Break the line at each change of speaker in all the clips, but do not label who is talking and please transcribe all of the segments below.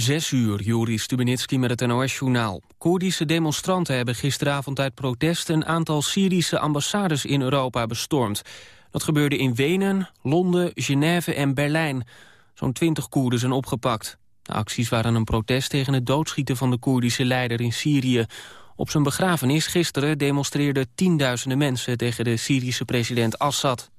Zes uur, Juri Stubenitski met het NOS-journaal. Koerdische demonstranten hebben gisteravond uit protest... een aantal Syrische ambassades in Europa bestormd. Dat gebeurde in Wenen, Londen, Genève en Berlijn. Zo'n twintig Koerden zijn opgepakt. De acties waren een protest tegen het doodschieten van de Koerdische leider in Syrië. Op zijn begrafenis gisteren demonstreerden tienduizenden mensen... tegen de Syrische president Assad.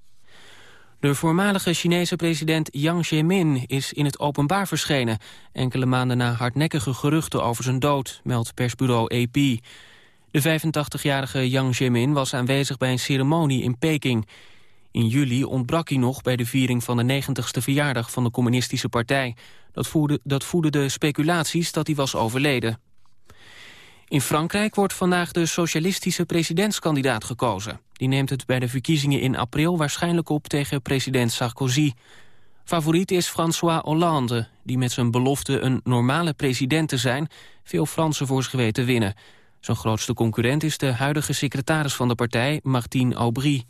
De voormalige Chinese president Jiang Zemin is in het openbaar verschenen... enkele maanden na hardnekkige geruchten over zijn dood, meldt persbureau AP. De 85-jarige Jiang Zemin was aanwezig bij een ceremonie in Peking. In juli ontbrak hij nog bij de viering van de 90ste verjaardag van de communistische partij. Dat voerde, dat voerde de speculaties dat hij was overleden. In Frankrijk wordt vandaag de socialistische presidentskandidaat gekozen. Die neemt het bij de verkiezingen in april waarschijnlijk op tegen president Sarkozy. Favoriet is François Hollande, die met zijn belofte een normale president te zijn... veel Fransen voor zich weet te winnen. Zijn grootste concurrent is de huidige secretaris van de partij, Martine Aubry.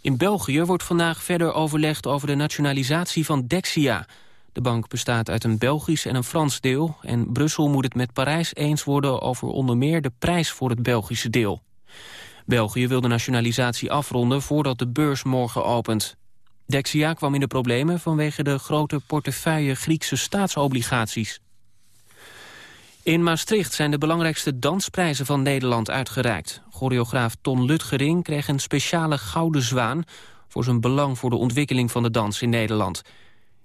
In België wordt vandaag verder overlegd over de nationalisatie van Dexia... De bank bestaat uit een Belgisch en een Frans deel... en Brussel moet het met Parijs eens worden over onder meer de prijs voor het Belgische deel. België wil de nationalisatie afronden voordat de beurs morgen opent. Dexia kwam in de problemen vanwege de grote portefeuille Griekse staatsobligaties. In Maastricht zijn de belangrijkste dansprijzen van Nederland uitgereikt. Choreograaf Ton Lutgering kreeg een speciale gouden zwaan... voor zijn belang voor de ontwikkeling van de dans in Nederland...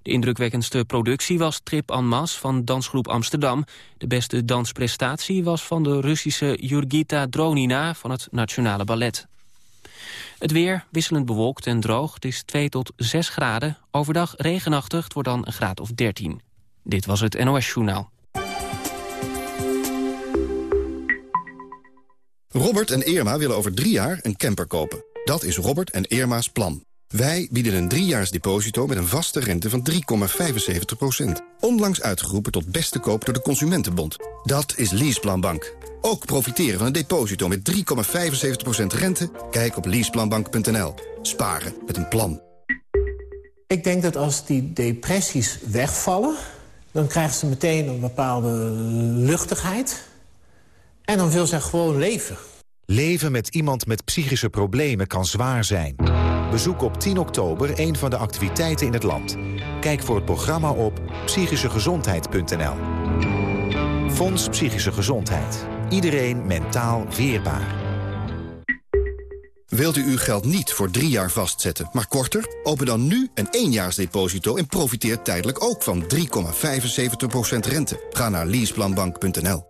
De indrukwekkendste productie was Trip en Mas van Dansgroep Amsterdam. De beste dansprestatie was van de Russische Jurgita Dronina van het Nationale Ballet. Het weer wisselend bewolkt en droog. Het is 2 tot 6 graden. Overdag regenachtig. Het wordt dan een graad of 13. Dit was het NOS Journaal.
Robert en Irma willen over drie jaar een camper kopen. Dat is Robert en Irma's plan. Wij bieden een driejaars deposito met een vaste rente van 3,75%. Onlangs uitgeroepen tot beste koop door de Consumentenbond. Dat is Leaseplanbank. Ook profiteren van een deposito met 3,75% rente? Kijk op leaseplanbank.nl. Sparen met een plan.
Ik denk dat als die depressies wegvallen... dan krijgt ze meteen een bepaalde luchtigheid. En dan wil ze gewoon leven.
Leven met iemand met psychische problemen kan zwaar zijn. Bezoek op 10 oktober een van de activiteiten in het land. Kijk voor het programma op psychischegezondheid.nl. Fonds Psychische Gezondheid. Iedereen mentaal weerbaar.
Wilt u uw geld niet voor drie jaar vastzetten, maar korter? Open dan nu een éénjaarsdeposito en profiteer tijdelijk ook van 3,75% rente. Ga naar leaseplanbank.nl.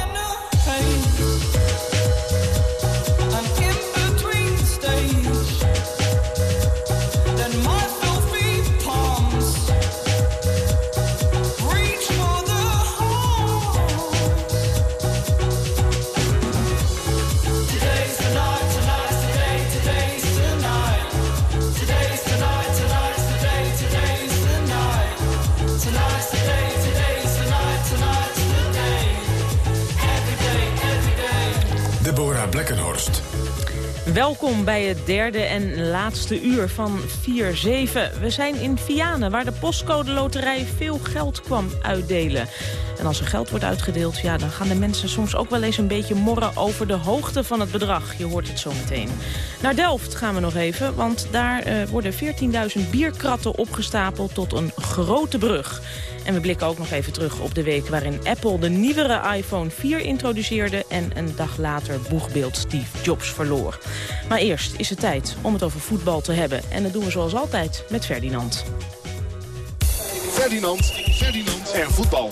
Welkom bij het derde en laatste uur van 4-7. We zijn in Vianen, waar de postcode loterij veel geld kwam uitdelen. En als er geld wordt uitgedeeld, ja, dan gaan de mensen soms ook wel eens een beetje morren over de hoogte van het bedrag. Je hoort het zo meteen. Naar Delft gaan we nog even, want daar uh, worden 14.000 bierkratten opgestapeld tot een grote brug. En we blikken ook nog even terug op de week waarin Apple de nieuwere iPhone 4 introduceerde... en een dag later boegbeeld Steve Jobs verloor. Maar eerst is het tijd om het over voetbal te hebben. En dat doen we zoals altijd met Ferdinand.
Ferdinand, Ferdinand en voetbal.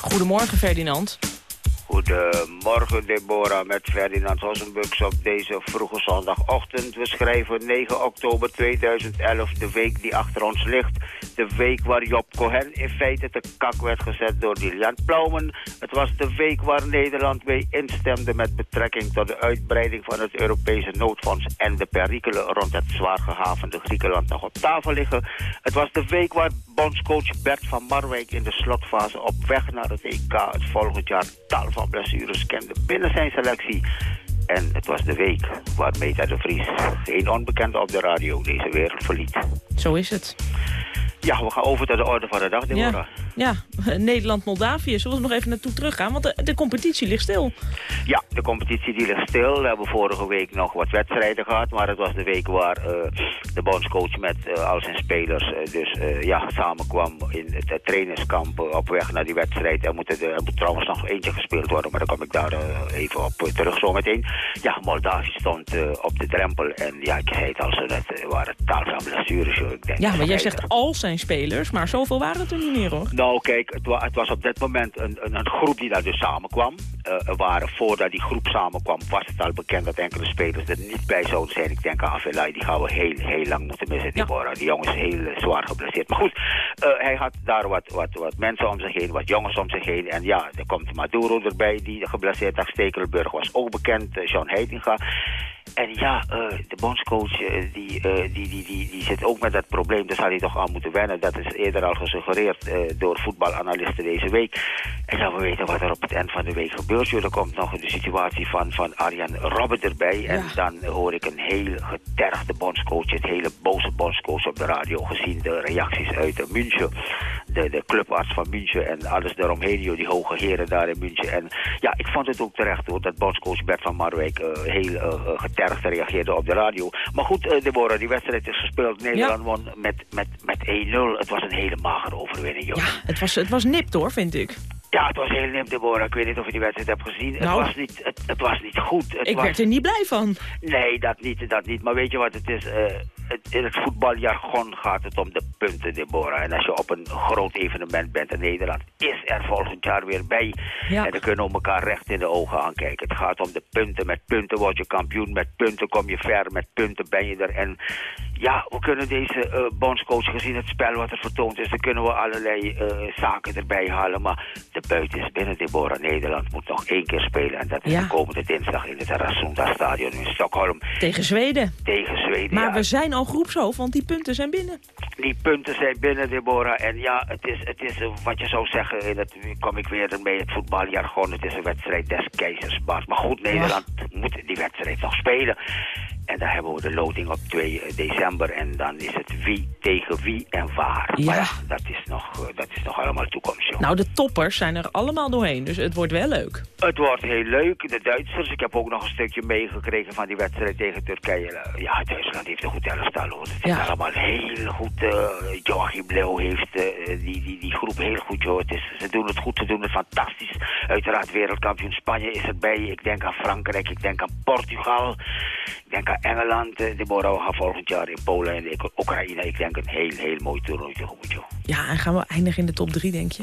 Goedemorgen Ferdinand.
Goedemorgen Deborah met Ferdinand Hossenbux op deze vroege zondagochtend. We schrijven 9 oktober 2011, de week die achter ons ligt. De week waar Job Cohen in feite te kak werd gezet door Dilian Plaumen. Het was de week waar Nederland mee instemde met betrekking tot de uitbreiding van het Europese noodfonds en de perikelen rond het zwaar gehavende Griekenland nog op tafel liggen. Het was de week waar bondscoach Bert van Marwijk in de slotfase op weg naar het EK het volgend jaar tal van blessures kende binnen zijn selectie. En het was de week waar Meta de Vries, geen onbekende op de radio, deze wereld verliet.
Zo is het.
Ja, we gaan over tot de orde van de dag, Deborah.
Ja, ja. Nederland-Moldavië. Zullen we nog even naartoe teruggaan? Want de, de, competitie ligt stil.
Ja, de competitie die ligt stil. We hebben vorige week nog wat wedstrijden gehad. Maar het was de week waar uh, de bondscoach met uh, al zijn spelers uh, dus ja, samenkwam in het trainingskamp op weg naar die wedstrijd. Er moet, er moet trouwens nog eentje gespeeld worden, maar dan kom ik daar even op terug zometeen. Ja, Moldavië stond op de drempel. En ja, ik zei het al zo net, waren tal van blessures. Ik denk
ja, maar jij zegt al zijn spelers, maar zoveel waren het er niet meer hoor.
Nou kijk, het, wa het was op dit moment een, een, een, groep die daar dus samenkwam. Uh, waren, voordat die groep samenkwam, was het al bekend dat enkele spelers er niet bij zouden zijn. Ik denk aan Avelay, die gaan we heel, heel lang moeten missen. Die, ja. die jongen is heel uh, zwaar geblesseerd. Maar goed, uh, hij had daar wat, wat, wat mensen om zich heen, wat jongens om zich heen. En ja, er komt Maduro erbij, die geblesseerd had. Stekelenburg was ook bekend, John Heitinga. En ja, uh, de bondscoach uh, die, uh, die, die, die, die zit ook met dat probleem. Daar zal hij toch aan moeten wennen. Dat is eerder al gesuggereerd door voetbalanalisten deze week. En dan we weten wat er op het eind van de week gebeurt. Er komt nog de situatie van, van Arjan Robben erbij. Ja. En dan hoor ik een heel getergde bondscoach. Het hele boze bondscoach op de radio. Gezien de reacties uit München. De, de clubarts van München en alles daaromheen. Die hoge heren daar in München. En ja, ik vond het ook terecht hoor. Dat bondscoach Bert van Marwijk heel getergd getergd reageerde op de radio. Maar goed, uh, Deborah, die wedstrijd is gespeeld. Nederland ja. won met, met, met 1-0. Het was een hele magere overwinning, joh.
Ja, het was, het was nipt hoor, vind ik.
Ja, het was heel nipt, Deborah. Ik weet niet of je die wedstrijd hebt gezien. Nou, het, was niet, het, het was niet goed. Het
ik
was...
werd er niet blij van.
Nee, dat niet, dat niet. Maar weet je wat het is? Uh, het, in het voetbaljargon gaat het om de punten, Deborah. En als je op een groot evenement bent in Nederland, is er volgend jaar weer bij. Ja. En dan kunnen we elkaar recht in de ogen aankijken. Het gaat om de punten. Met punten word je kampioen. Met punten kom je ver. Met punten ben je er. En ja, we kunnen deze uh, bondscoach, gezien het spel wat er vertoond is, dan kunnen we allerlei uh, zaken erbij halen. Maar de buiten is binnen, Deborah. Nederland moet nog één keer spelen. En dat is ja. de komende dinsdag in het Rasunda Stadion in Stockholm.
Tegen Zweden.
Tegen Zweden,
Maar
ja.
we zijn al groepshoofd, want die punten zijn binnen.
Die punten zijn binnen, Deborah. En ja, het is, het is uh, wat je zou zeggen, in het, kom ik weer ermee, het voetbaljargon. Het is een wedstrijd des keizers, Bas. Maar goed, Nederland ja. moet die wedstrijd nog spelen. En dan hebben we de loting op 2 december. En dan is het wie tegen wie en waar.
Ja.
Maar dat is nog, dat is nog allemaal toekomst. Joh.
Nou, de toppers zijn er allemaal doorheen. Dus het wordt wel leuk.
Het wordt heel leuk. De Duitsers, ik heb ook nog een stukje meegekregen van die wedstrijd tegen Turkije. Ja, Duitsland heeft een goed elftal hoor. Het is ja. allemaal heel goed. Uh, Joachim Leeuw heeft uh, die, die, die groep heel goed joh. Het is, ze doen het goed, ze doen het fantastisch. Uiteraard wereldkampioen Spanje is erbij. Ik denk aan Frankrijk, ik denk aan Portugal. Ik denk aan Engeland. Deborah, we gaan volgend jaar in Polen en de Oekraïne. Ik denk een heel, heel mooi toernooi tegemoet, joh.
Ja, en gaan we eindigen in de top 3, denk je?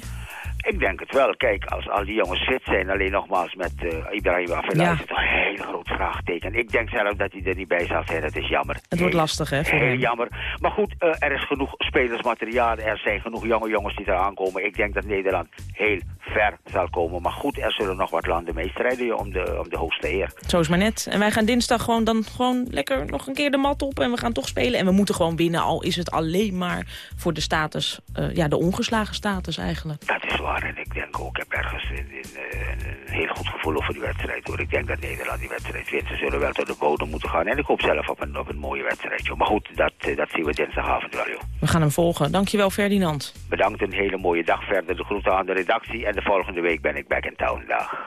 Ik denk het wel. Kijk, als al die jongens fit zijn, alleen nogmaals met uh, Ibrahim Afellay, ja. is het een heel groot vraagteken. Ik denk zelf dat hij er niet bij zal zijn. Dat is jammer.
Het wordt lastig, hè? Voor
heel
hem.
jammer. Maar goed, uh, er is genoeg spelersmateriaal. Er zijn genoeg jonge jongens die eraan komen. Ik denk dat Nederland heel ver zal komen. Maar goed, er zullen nog wat landen meestrijden om de, om de hoogste eer.
Zo is maar net. En wij gaan dinsdag gewoon dan gewoon lekker nog een keer de mat op. En we gaan toch spelen. En we moeten gewoon winnen. Al is het alleen maar voor de status, uh, ja, de ongeslagen status eigenlijk.
Dat is waar. En ik denk ook, ik heb ergens in, in, uh, een heel goed gevoel over die wedstrijd. Hoor. Ik denk dat Nederland die wedstrijd wint. Ze zullen wel tot de bodem moeten gaan. En ik hoop zelf op een, op een mooie wedstrijd. Joh. Maar goed, dat, uh, dat zien we dinsdagavond wel. Joh.
We gaan hem volgen. Dankjewel Ferdinand.
Bedankt, een hele mooie dag verder. De groeten aan de redactie. En de volgende week ben ik back in town. Dag.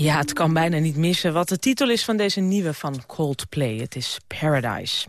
Ja, het kan bijna niet missen wat de titel is van deze nieuwe van Coldplay. Het is Paradise.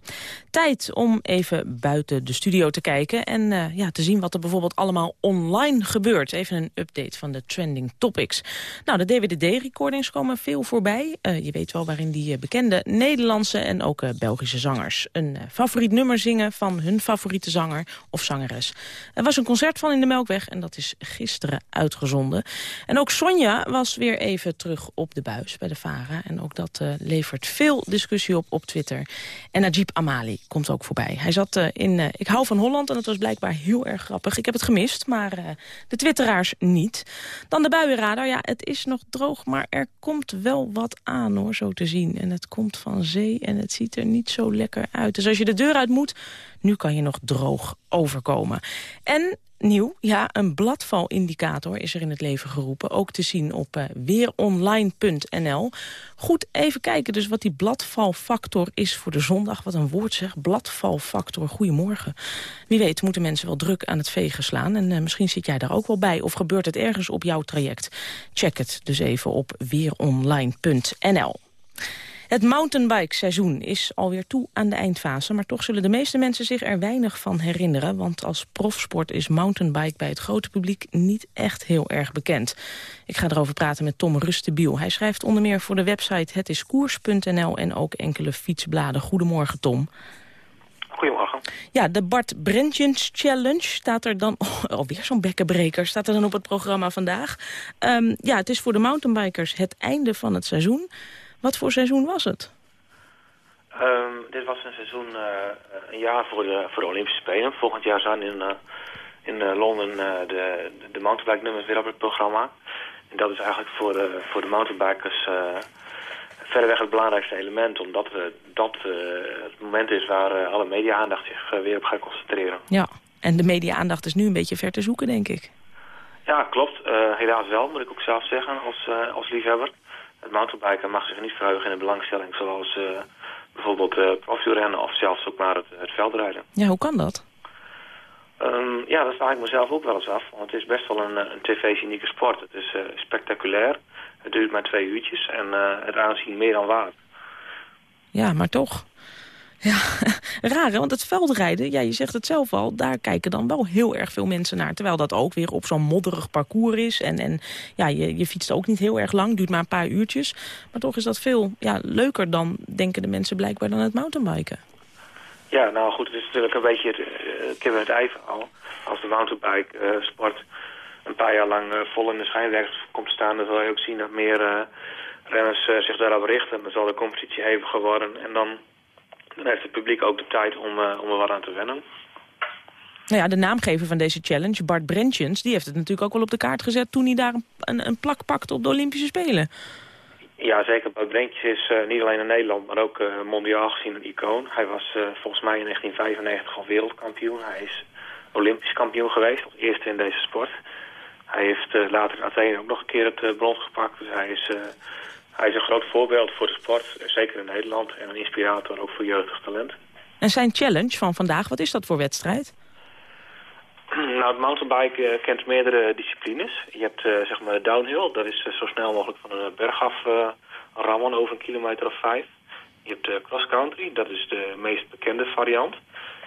Tijd om even buiten de studio te kijken en uh, ja, te zien wat er bijvoorbeeld allemaal online gebeurt. Even een update van de trending topics. Nou, de DWDD-recordings komen veel voorbij. Uh, je weet wel waarin die uh, bekende Nederlandse en ook Belgische zangers een favoriet nummer zingen van hun favoriete zanger of zangeres. Er was een concert van in de Melkweg en dat is gisteren uitgezonden. En ook Sonja was weer even terug op de buis bij de VARA. En ook dat uh, levert veel discussie op op Twitter. En Najib Amali komt ook voorbij. Hij zat uh, in uh, Ik hou van Holland en dat was blijkbaar heel erg grappig. Ik heb het gemist, maar de twitteraars niet. Dan de buienradar. Ja, het is nog droog, maar er komt wel wat aan, hoor, zo te zien. En het komt van zee en het ziet er niet zo lekker uit. Dus als je de deur uit moet, nu kan je nog droog overkomen. En nieuw. Ja, een bladvalindicator is er in het leven geroepen. Ook te zien op uh, weeronline.nl. Goed, even kijken dus wat die bladvalfactor is voor de zondag. Wat een woord zeg, bladvalfactor. Goedemorgen. Wie weet moeten mensen wel druk aan het vegen slaan. En uh, misschien zit jij daar ook wel bij. Of gebeurt het ergens op jouw traject? Check het dus even op weeronline.nl. Het mountainbike-seizoen is alweer toe aan de eindfase... maar toch zullen de meeste mensen zich er weinig van herinneren... want als profsport is mountainbike bij het grote publiek niet echt heel erg bekend. Ik ga erover praten met Tom Rustebiel. Hij schrijft onder meer voor de website hetiskoers.nl... en ook enkele fietsbladen. Goedemorgen, Tom.
Goedemorgen.
Ja, de Bart Brentjens Challenge staat er dan... Oh, alweer zo'n bekkenbreker staat er dan op het programma vandaag. Ehm, ja, het is voor de mountainbikers het einde van het seizoen. Wat voor seizoen was het?
Ehm, dit was een seizoen, uh, een jaar voor de, voor de Olympische Spelen. Volgend jaar zijn in, uh, in uh, Londen de, de mountainbike nummers weer op het programma. En dat is eigenlijk voor de, voor de mountainbikers verreweg het belangrijkste element. Omdat dat het moment is waar alle media-aandacht zich weer op gaat concentreren.
Ja, en de media-aandacht is nu een beetje ver te zoeken, denk ik.
Ja, klopt. helaas wel, moet ik ook zelf zeggen, als, als liefhebber. Het mountainbiken mag zich niet verheugen in de belangstelling zoals bijvoorbeeld uh, profielrennen of zelfs ook maar het, het veldrijden.
Ja, hoe kan dat?
Um, ja, dat vraag ik mezelf ook wel eens af. Want het is best wel een, een tv-unieke sport. Het is uh, spectaculair. Het duurt maar twee uurtjes en uh, het aanzien meer dan waard.
Ja, maar toch. Ja, raar hè? want het veldrijden, ja, je zegt het zelf al... daar kijken dan wel heel erg veel mensen naar. Terwijl dat ook weer op zo'n modderig parcours is. En, en ja, je, je fietst ook niet heel erg lang, duurt maar een paar uurtjes. Maar toch is dat veel ja, leuker dan, denken de mensen blijkbaar, dan het mountainbiken.
Ja, nou goed, het is natuurlijk een beetje uh, kip en het ei verhaal. Als de mountainbike uh, sport een paar jaar lang uh, vol in de schijnwerpers komt staan... dan zal je ook zien dat meer renners zich daarop richten. Dan zal de competitie heviger worden en dan dan heeft het publiek ook de tijd om, uh, om er wat aan te wennen.
Nou ja, de naamgever van deze challenge, Bart Brentjens... die heeft het natuurlijk ook wel op de kaart gezet... toen hij daar een, een plak pakte op de Olympische Spelen.
Ja, zeker. Bart Brentjens is uh, niet alleen in Nederland... maar ook uh, mondiaal gezien een icoon. Hij was volgens mij in 1995 al wereldkampioen. Hij is Olympisch kampioen geweest, als eerste in deze sport. Hij heeft later in Athene ook nog een keer het brons gepakt. Dus hij is hij is een groot voorbeeld voor de sport, zeker in Nederland. En een inspirator ook voor jeugdig talent.
En zijn challenge van vandaag, wat is dat voor wedstrijd?
Nou, het mountainbike uh, kent meerdere disciplines. Je hebt uh, zeg maar downhill, dat is uh, zo snel mogelijk van een berg af rammen over een kilometer of vijf. Je hebt de cross country, dat is de meest bekende variant.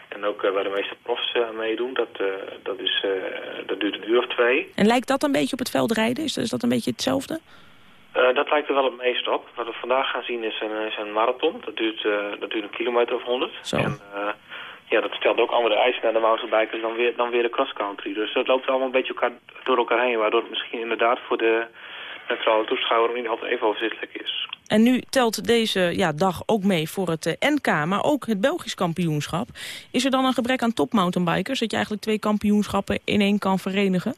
En ook waar de meeste profs meedoen, dat, dat, is, dat duurt een uur of twee.
En lijkt dat een beetje op het veldrijden? Is, is dat een beetje hetzelfde?
Uh, dat lijkt er wel het meest op. Wat we vandaag gaan zien is een, is een marathon. Dat duurt, uh, dat duurt een kilometer of honderd. En uh, ja, dat stelt ook andere eisen naar de mountainbikers dan weer, dan weer de cross-country. Dus dat loopt allemaal een beetje elkaar, door elkaar heen. Waardoor het misschien inderdaad voor de neutrale toeschouwer niet altijd even overzichtelijk is.
En nu telt deze ja, dag ook mee voor het NK, maar ook het Belgisch kampioenschap. Is er dan een gebrek aan top-mountainbikers? Dat je eigenlijk twee kampioenschappen in één kan verenigen?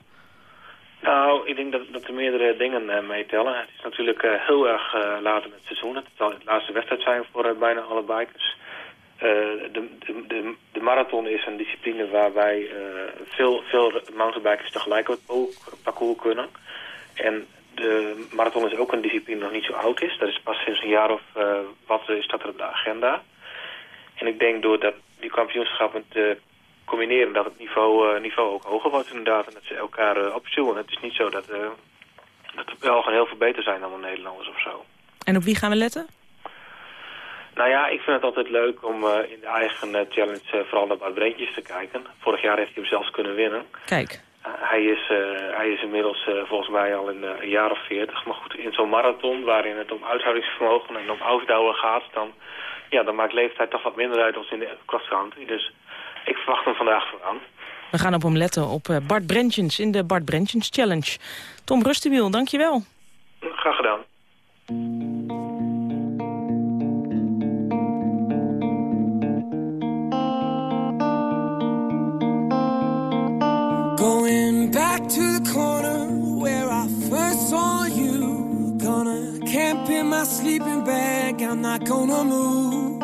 Nou, ik denk dat, dat er meerdere dingen uh, meetellen. Het is natuurlijk uh, heel erg uh, laat in het seizoen. Het zal de laatste wedstrijd zijn voor bijna alle bikers. De, de, de, marathon is een discipline waarbij veel, veel mountainbikers tegelijk op het parcours kunnen. En de marathon is ook een discipline die nog niet zo oud is. Dat is pas sinds een jaar of wat is dat er op de agenda. En ik denk doordat die kampioenschappen combineren dat het niveau, uh, niveau ook hoger wordt inderdaad. En dat ze elkaar uh, opstuwen. Het is niet zo dat, uh, dat de Belgen heel veel beter zijn dan de Nederlanders of zo.
En op wie gaan we letten?
Nou ja, ik vind het altijd leuk om in de eigen challenge vooral naar Bart Breentjes te kijken. Vorig jaar heeft hij hem zelfs kunnen winnen.
Kijk.
hij, is, hij is inmiddels volgens mij al in een jaar of veertig. Maar goed, in zo'n marathon waarin het om uithoudingsvermogen en om uitdouwen gaat... dan, ja, dan maakt leeftijd toch wat minder uit dan in de country. Dus ik verwacht hem vandaag vooraan.
We gaan op hem letten op Bart Brentjens in de Bart Brentjens Challenge. Tom Rustewiel, dankjewel.
Graag gedaan.
Going back to the corner where I first saw you Gonna camp in my sleeping bag, I'm not gonna move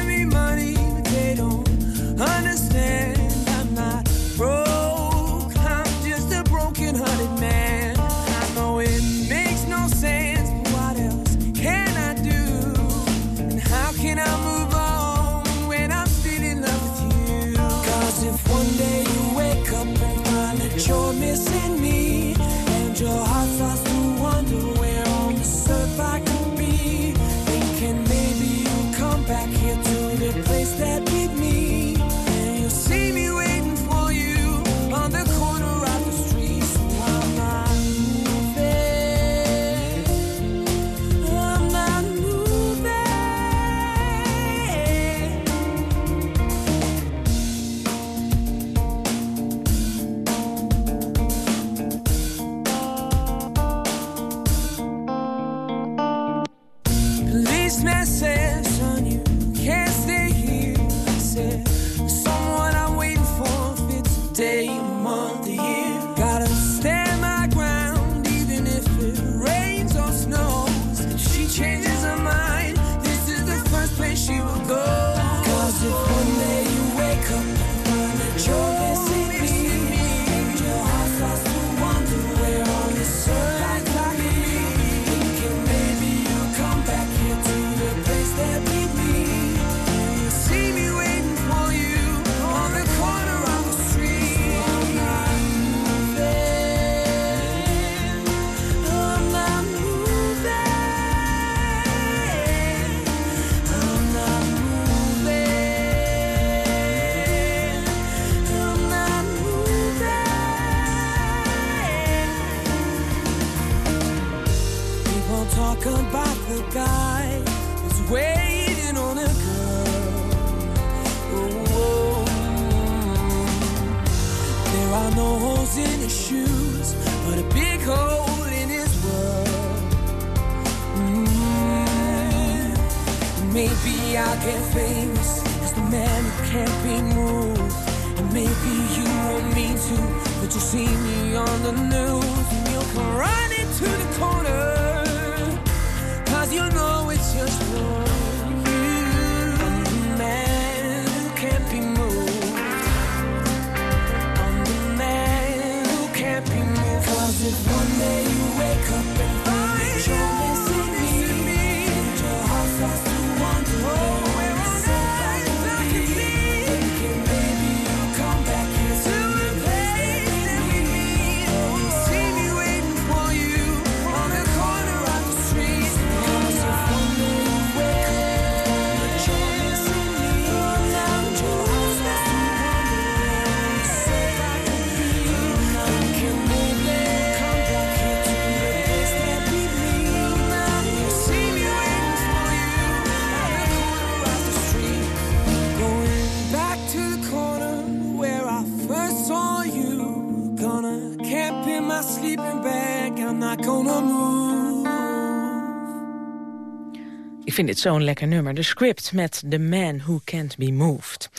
Ik vind dit zo'n lekker nummer. De script met The Man Who Can't Be Moved.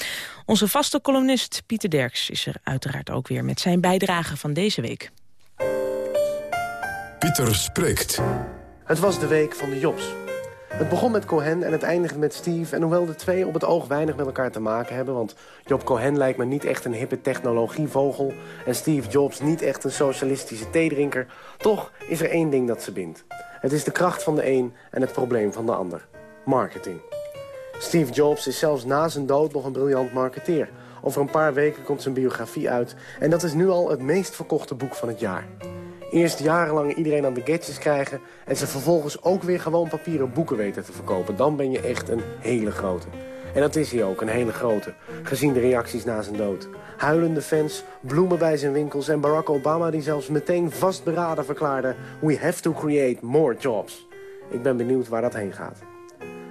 Onze vaste columnist Pieter Derks is er uiteraard ook weer... met zijn bijdrage van deze week.
Pieter spreekt.
Het was de week van de Jobs. Het begon met Cohen en het eindigde met Steve. En hoewel de twee op het oog weinig met elkaar te maken hebben... want Job Cohen lijkt me niet echt een hippe technologievogel... en Steve Jobs niet echt een socialistische theedrinker... toch is er één ding dat ze bindt. Het is de kracht van de een en het probleem van de ander. Marketing. Steve Jobs is zelfs na zijn dood nog een briljant marketeer. Over een paar weken komt zijn biografie uit... en dat is nu al het meest verkochte boek van het jaar. Eerst jarenlang iedereen aan de gadgets krijgen... en ze vervolgens ook weer gewoon papieren boeken weten te verkopen. Dan ben je echt een hele grote. En dat is hij ook, een hele grote. Gezien de reacties na zijn dood. Huilende fans, bloemen bij zijn winkels... en Barack Obama die zelfs meteen vastberaden verklaarde... We have to create more jobs. Ik ben benieuwd waar dat heen gaat.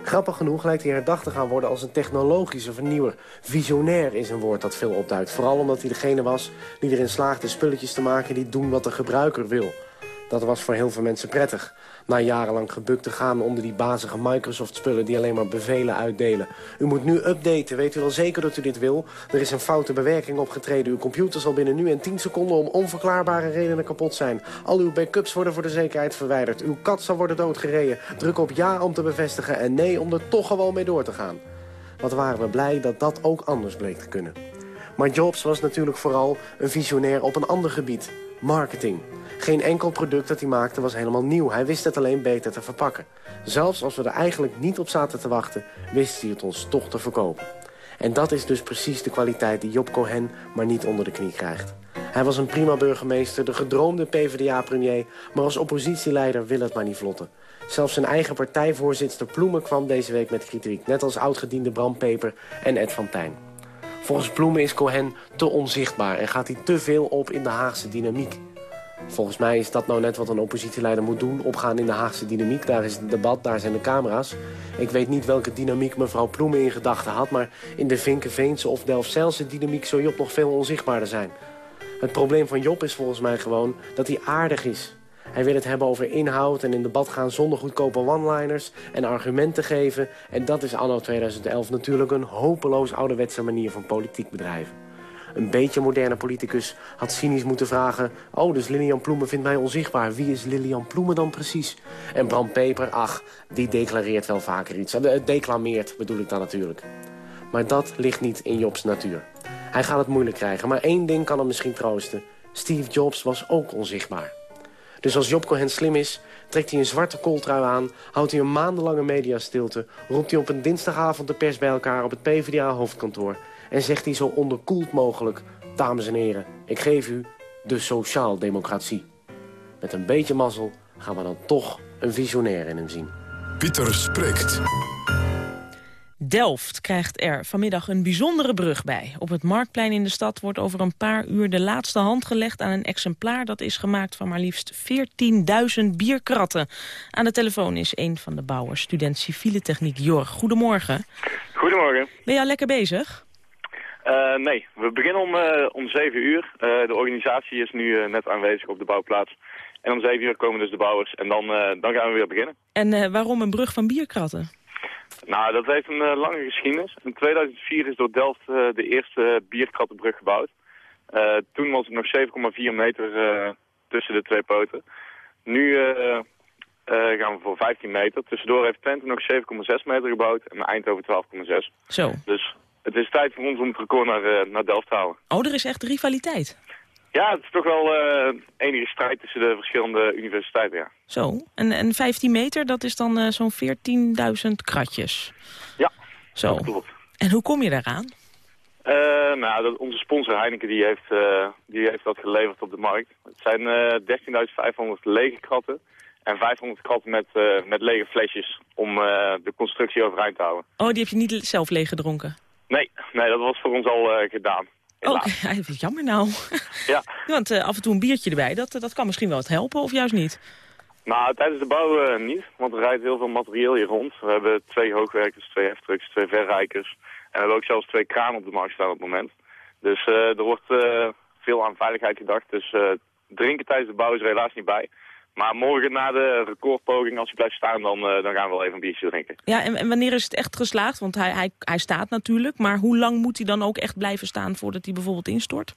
Grappig genoeg lijkt hij herdacht te gaan worden als een technologische vernieuwer. Visionair is een woord dat veel opduikt. Vooral omdat hij degene was die erin slaagde spulletjes te maken die doen wat de gebruiker wil. Dat was voor heel veel mensen prettig. Na jarenlang gebukt te gaan onder die bazige Microsoft-spullen... die alleen maar bevelen uitdelen. U moet nu updaten, weet u wel zeker dat u dit wil? Er is een foute bewerking opgetreden. Uw computer zal binnen nu en 10 seconden om onverklaarbare redenen kapot zijn. Al uw backups worden voor de zekerheid verwijderd. Uw kat zal worden doodgereden. Druk op ja om te bevestigen en nee om er toch gewoon mee door te gaan. Wat waren we blij dat dat ook anders bleek te kunnen. Maar Jobs was natuurlijk vooral een visionair op een ander gebied. Marketing. Geen enkel product dat hij maakte was helemaal nieuw. Hij wist het alleen beter te verpakken. Zelfs als we er eigenlijk niet op zaten te wachten... wist hij het ons toch te verkopen. En dat is dus precies de kwaliteit die Job Cohen maar niet onder de knie krijgt. Hij was een prima burgemeester, de gedroomde PvdA-premier... maar als oppositieleider wil het maar niet vlotten. Zelfs zijn eigen partijvoorzitter Ploemen kwam deze week met kritiek... net als oudgediende Bram Peper en Ed van Tijn. Volgens Ploemen is Cohen te onzichtbaar... en gaat hij te veel op in de Haagse dynamiek. Volgens mij is dat nou net wat een oppositieleider moet doen. Opgaan in de Haagse dynamiek. Daar is het debat, daar zijn de camera's. Ik weet niet welke dynamiek mevrouw Ploemen in gedachten had... maar in de Vinkenveense of Delfzijlse dynamiek zou Job nog veel onzichtbaarder zijn. Het probleem van Job is volgens mij gewoon dat hij aardig is. Hij wil het hebben over inhoud en in debat gaan zonder goedkope one-liners en argumenten geven. En dat is anno 2011 natuurlijk een hopeloos ouderwetse manier van politiek bedrijven. Een beetje moderne politicus had cynisch moeten vragen... oh, dus Lilian Ploemen vindt mij onzichtbaar. Wie is Lilian Ploemen dan precies? En Bram Peper, ach, die declareert wel vaker iets. Uh, declameert bedoel ik dan natuurlijk. Maar dat ligt niet in Jobs natuur. Hij gaat het moeilijk krijgen, maar één ding kan hem misschien troosten. Steve Jobs was ook onzichtbaar. Dus als Job Cohen slim is, trekt hij een zwarte kooltrui aan... houdt hij een maandenlange mediastilte... roept hij op een dinsdagavond de pers bij elkaar op het PvdA-hoofdkantoor... en zegt hij zo onderkoeld mogelijk... dames en heren, ik geef u de sociaaldemocratie. Met een beetje mazzel gaan we dan toch een visionair in hem zien.
Pieter spreekt.
Delft krijgt er vanmiddag een bijzondere brug bij. Op het Marktplein in de stad wordt over een paar uur de laatste hand gelegd aan een exemplaar dat is gemaakt van maar liefst 14.000 bierkratten. Aan de telefoon is een van de bouwers, student civiele techniek Jorg. Goedemorgen.
Goedemorgen.
Ben je al lekker bezig?
Uh, nee, we beginnen om, uh, om 7 uur. Uh, de organisatie is nu net aanwezig op de bouwplaats. En om 7 uur komen dus de bouwers en dan, dan gaan we weer beginnen.
En waarom een brug van bierkratten?
Nou, dat heeft een uh, lange geschiedenis. In 2004 is door Delft uh, de eerste bierkrattenbrug gebouwd. Toen was het nog 7,4 meter tussen de twee poten. Nu gaan we voor 15 meter. Tussendoor heeft Twente nog 7,6 meter gebouwd en Eindhoven 12,6.
Zo.
Dus het is tijd voor ons om het record naar, naar Delft te halen.
Oh, er is echt rivaliteit?
Ja, het is toch wel uh, enige strijd tussen de verschillende universiteiten, ja.
Zo, en, en 15 meter, dat is dan uh, zo'n 14.000 kratjes?
Ja,
Zo.
klopt.
En hoe kom je daaraan?
Uh, nou, dat, onze sponsor Heineken die heeft, die heeft dat geleverd op de markt. Het zijn 13.500 lege kratten en 500 kratten met, met lege flesjes om de constructie overeind te houden.
Oh, die heb je niet zelf leeg gedronken?
Nee, nee dat was voor ons al gedaan.
Oh, okay. jammer nou.
Ja.
Want uh, af en toe een biertje erbij, dat, dat kan misschien wel wat helpen of juist niet?
Nou, tijdens de bouw uh, niet, want er rijdt heel veel materieel hier rond. We hebben twee hoogwerkers, twee heftrucks, twee verrijkers. En we hebben ook zelfs twee kranen op de markt staan op het moment. Dus uh, er wordt veel aan veiligheid gedacht. Dus drinken tijdens de bouw is er helaas niet bij. Maar morgen na de recordpoging, als hij blijft staan, dan, uh, dan gaan we wel even een biertje drinken.
Ja, en, en, wanneer is het echt geslaagd? Want hij, hij, hij staat natuurlijk, maar hoe lang moet hij dan ook echt blijven staan voordat hij bijvoorbeeld instort?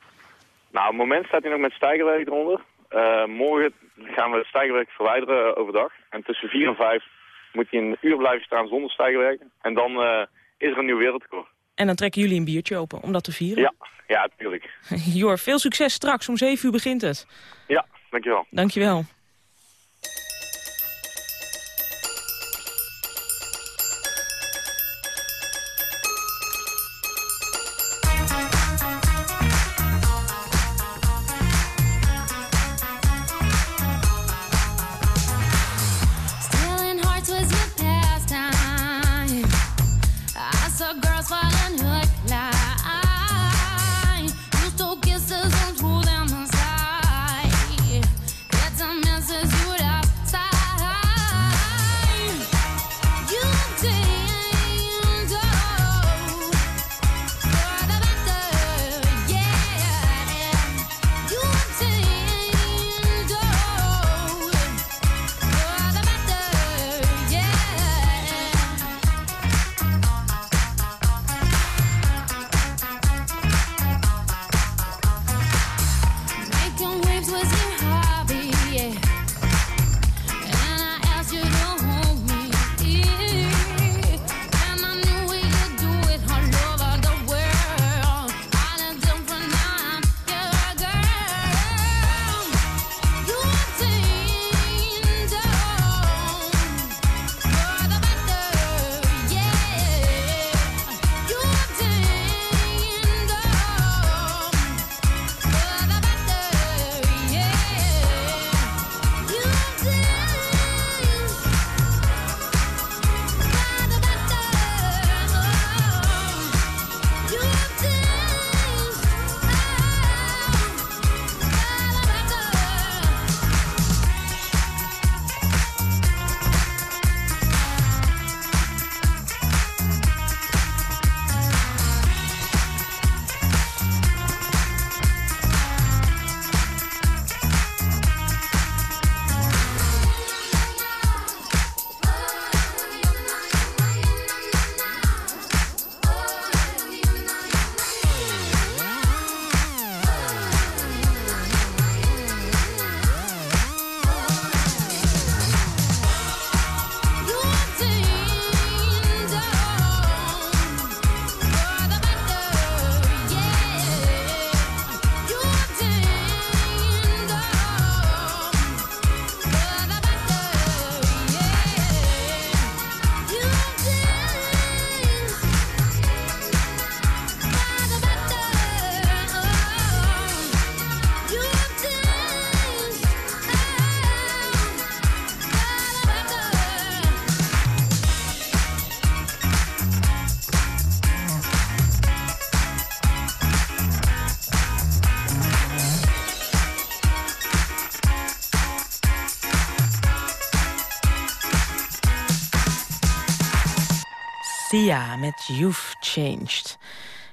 Nou, op het moment staat hij nog met stijgerwerk eronder. Uh, morgen gaan we het stijgerwerk verwijderen overdag. En tussen 4 en 5 moet hij een uur blijven staan zonder stijgerwerk. En dan uh, is er een nieuw wereldrecord.
En dan trekken jullie een biertje open om dat te vieren?
Ja, ja, natuurlijk.
Jor, veel succes straks. Om 7 uur begint het.
Ja, dankjewel.
Dankjewel. Sia met You've Changed.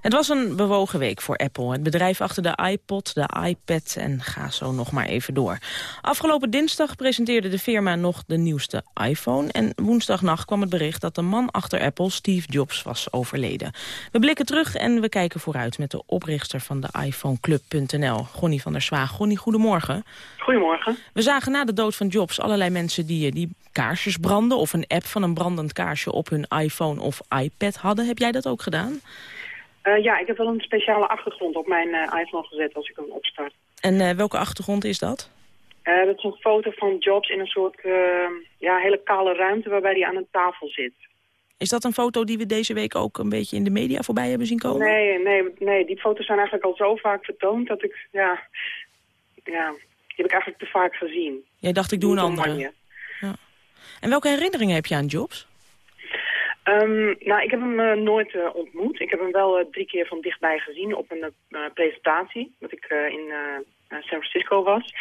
Het was een bewogen week voor Apple. Het bedrijf achter de iPod, de iPad en ga zo nog maar even door. Afgelopen dinsdag presenteerde de firma nog de nieuwste iPhone... en woensdagnacht kwam het bericht dat de man achter Apple, Steve Jobs, was overleden. We blikken terug en we kijken vooruit met de oprichter van de iPhoneclub.nl, Gonnie van der Zwaag. Gonnie, goedemorgen.
Goedemorgen.
We zagen na de dood van Jobs allerlei mensen die, die kaarsjes branden... of een app van een brandend kaarsje op hun iPhone of iPad hadden. Heb jij dat ook gedaan?
Uh, ja, ik heb wel een speciale achtergrond op mijn uh, iPhone gezet als ik hem opstart.
En uh, welke achtergrond is dat?
dat is een foto van Jobs in een soort ja, hele kale ruimte waarbij hij aan een tafel zit.
Is dat een foto die we deze week ook een beetje in de media voorbij hebben zien komen?
Nee, nee, nee die foto's zijn eigenlijk al zo vaak vertoond dat ik, ja, ja die heb ik eigenlijk te vaak gezien.
Jij dacht, ik doe een andere. Ja. En welke herinneringen heb je aan Jobs?
Um, nou, ik heb hem uh, nooit uh, ontmoet. Ik heb hem wel uh, drie keer van dichtbij gezien op een presentatie, dat ik in San Francisco was.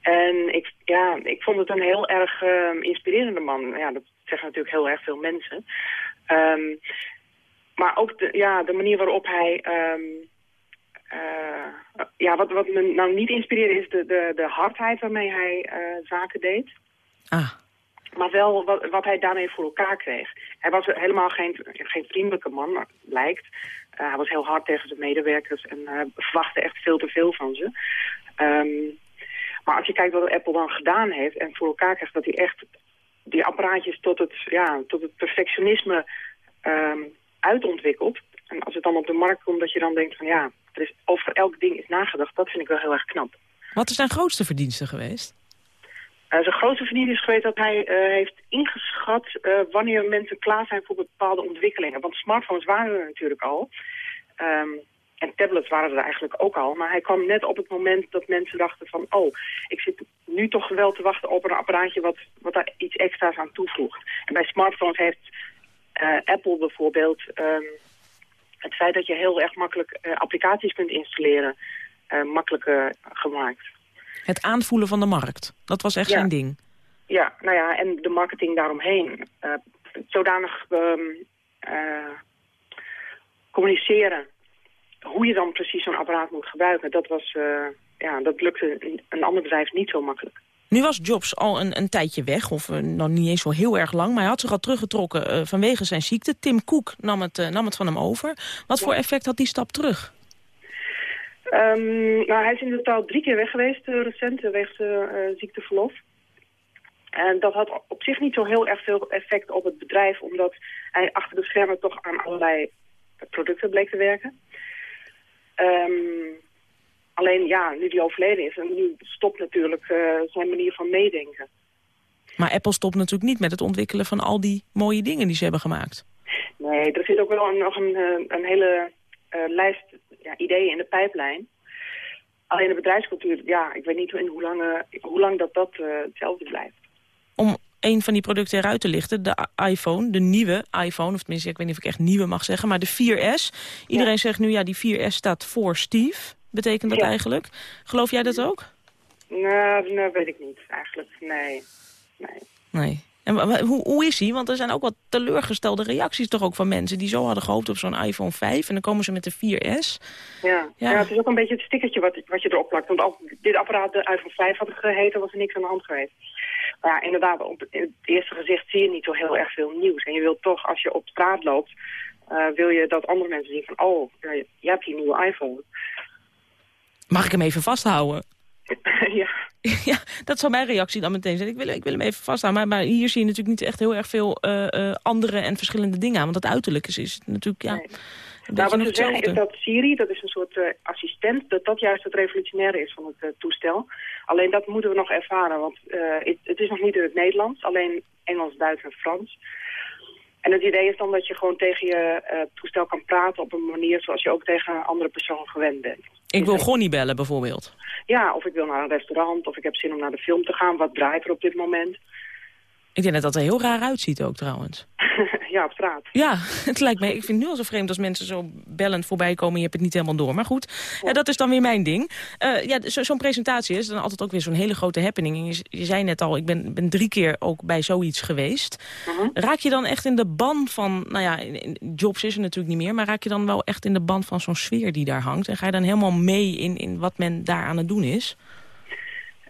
En ik, ja, ik vond het een heel erg ehm, inspirerende man. Ja, dat zeggen natuurlijk heel erg veel mensen. Um, maar ook de, ja, de manier waarop hij... ja, wat, wat me nou niet inspireerde is de, de, de hardheid waarmee hij zaken deed.
Ah
maar wel wat, hij daarmee voor elkaar kreeg. Hij was helemaal geen, geen vriendelijke man, lijkt. Uh, hij was heel hard tegen zijn medewerkers en uh, verwachtte echt veel te veel van ze. Um, maar als je kijkt wat Apple dan gedaan heeft en voor elkaar krijgt dat hij echt die apparaatjes tot het, ja, tot het perfectionisme um, uitontwikkelt. En als het dan op de markt komt dat je dan denkt van ja, er is, over elk ding is nagedacht, dat vind ik wel heel erg knap.
Wat is zijn grootste verdienste geweest?
Uh, zijn grootste verdienste is geweest dat hij uh, heeft ingeschat uh, wanneer mensen klaar zijn voor bepaalde ontwikkelingen. Want smartphones waren er natuurlijk al. Um, en tablets waren er eigenlijk ook al. Maar hij kwam net op het moment dat mensen dachten van... oh, ik zit nu toch wel te wachten op een apparaatje wat, wat daar iets extra's aan toevoegt. En bij smartphones heeft Apple bijvoorbeeld... Um, het feit dat je heel erg makkelijk applicaties kunt installeren... makkelijker gemaakt.
Het aanvoelen van de markt. Dat was echt zijn ding.
Ja, nou ja, en de marketing daaromheen. Uh, zodanig um, uh, communiceren hoe je dan precies zo'n apparaat moet gebruiken. Dat, was, uh, ja, dat lukte een, een ander bedrijf niet zo makkelijk.
Nu was Jobs al een, een tijdje weg, of nog niet eens zo heel erg lang... maar hij had zich al teruggetrokken vanwege zijn ziekte. Tim Cook nam het, nam het van hem over. Wat voor effect had die stap terug?
Um, nou, hij is in totaal drie keer weg geweest uh, recent, wegens uh, ziekteverlof. En dat had op zich niet zo heel erg veel effect op het bedrijf... omdat hij achter de schermen toch aan allerlei producten bleek te werken. Um, alleen ja, nu die overleden is, en nu stopt natuurlijk uh, zijn manier van meedenken.
Maar Apple stopt natuurlijk niet met het ontwikkelen van al die mooie dingen die ze hebben gemaakt.
Nee, er zit ook wel nog een, een hele uh, lijst ja, ideeën in de pijplijn. Alleen de bedrijfscultuur, ja, ik weet niet in hoe, lang, hoe lang dat, dat uh, hetzelfde blijft.
Om een van die producten eruit te lichten, de iPhone, de nieuwe iPhone... of tenminste, ik weet niet of ik echt nieuwe mag zeggen, maar de 4S. Iedereen zegt nu, ja, die 4S staat voor Steve. Betekent dat ja. eigenlijk? Geloof jij dat ook?
Nou, nou, weet ik niet eigenlijk. Nee. Nee.
Nee. En hoe, hoe is hij? Want er zijn ook wat teleurgestelde reacties toch ook van mensen... die zo hadden gehoopt op zo'n iPhone 5 en dan komen ze met de 4S.
Ja, ja. ja het is ook een beetje het stickertje wat, wat je erop plakt. Want als dit apparaat de iPhone 5 had geheten, was er niks aan de hand geweest. Maar ja, inderdaad, op het eerste gezicht zie je niet zo heel erg veel nieuws. En je wilt toch, als je op straat loopt, uh, wil je dat andere mensen zien van... oh, je hebt hier een nieuwe iPhone.
Mag ik hem even vasthouden?
ja.
ja, dat zou mijn reactie dan meteen zijn. Ik wil, ik wil hem even vasthouden. Maar, maar hier zie je natuurlijk niet echt heel erg veel uh, uh, andere en verschillende dingen aan. Want dat uiterlijk is, is natuurlijk, ja...
Nee. Nou, wat we zeggen is dat Siri, dat is een soort uh, assistent, dat dat juist het revolutionaire is van het toestel. Alleen dat moeten we nog ervaren, want het, het, is nog niet in het Nederlands, alleen Engels, Duits en Frans. En het idee is dan dat je gewoon tegen je toestel kan praten op een manier zoals je ook tegen een andere persoon gewend bent.
Ik wil Gonnie bellen bijvoorbeeld.
Ja, of ik wil naar een restaurant, of ik heb zin om naar de film te gaan. Wat draait er op dit moment?
Ik denk dat dat er heel raar uitziet ook trouwens.
ja, op straat.
Ja, het lijkt me, ik vind het nu al zo vreemd als mensen zo bellend voorbij komen... en je hebt het niet helemaal door. Maar goed, ja. dat is dan weer mijn ding. Uh, ja, zo'n presentatie is dan altijd ook weer zo'n hele grote happening. En je, je, zei net al, ik ben, ben drie keer ook bij zoiets geweest. Uh -huh. Raak je dan echt in de ban van... Nou ja, Jobs is er natuurlijk niet meer... maar raak je dan wel echt in de band van zo'n sfeer die daar hangt? En ga je dan helemaal mee in, in wat men daar aan het doen is?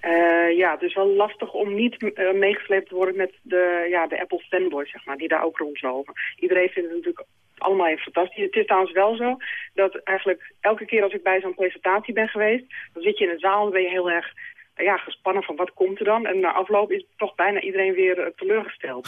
Uh, ja, is wel lastig om niet uh, meegesleept te worden met de, ja, de Apple fanboys, zeg maar, die daar ook rondlopen. Iedereen vindt het natuurlijk allemaal even fantastisch. Het is trouwens wel zo dat eigenlijk elke keer als ik bij zo'n presentatie ben geweest, dan zit je in een zaal en ben je heel erg ja, gespannen van wat komt er dan. En na afloop is toch bijna iedereen weer uh, teleurgesteld.